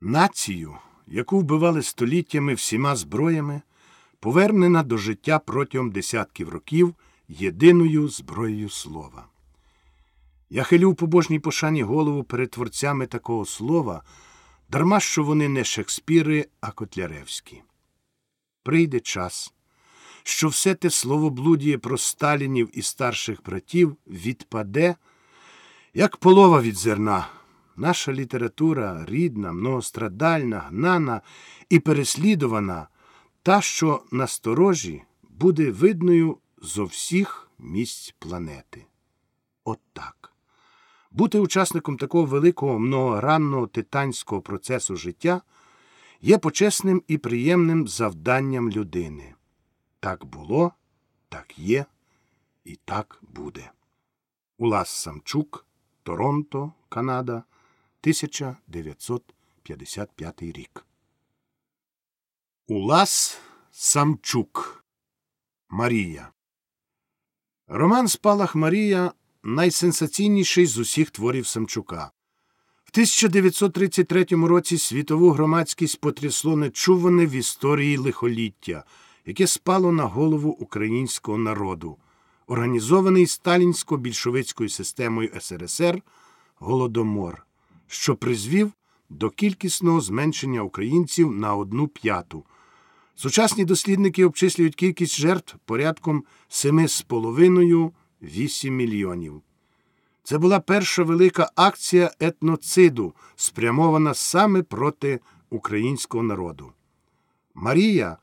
Націю, яку вбивали століттями всіма зброями, повернена до життя протягом десятків років єдиною зброєю слова. Я хилю в побожній пошані голову перед творцями такого слова, дарма що вони не Шекспіри, а Котляревські. Прийде час, що все те словоблудіє про Сталінів і старших братів відпаде, як полова від зерна. Наша література рідна, многострадальна, гнана і переслідувана, та, що насторожі, буде видною зо всіх місць планети. От так. Бути учасником такого великого многогранного титанського процесу життя є почесним і приємним завданням людини. Так було, так є і так буде. Улас Самчук, Торонто, Канада. 1955 рік. Улас Самчук Марія. Роман Спалах Марія найсенсаційніший з усіх творів Самчука. В 1933 році світову громадськість потрясло нечуване в історії лихоліття, яке спало на голову українського народу, організований сталінсько-більшовицькою системою СРСР Голодомор що призвів до кількісного зменшення українців на одну п'яту. Сучасні дослідники обчислюють кількість жертв порядком 7,5-8 мільйонів. Це була перша велика акція етноциду, спрямована саме проти українського народу. Марія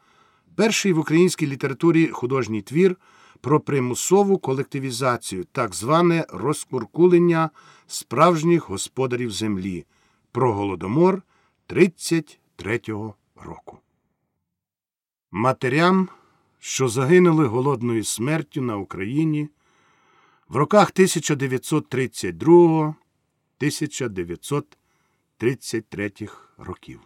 перший в українській літературі художній твір про примусову колективізацію, так зване розкуркулення справжніх господарів землі, про голодомор 33-го року. Матерям, що загинули голодною смертю на Україні в роках 1932 1933 років.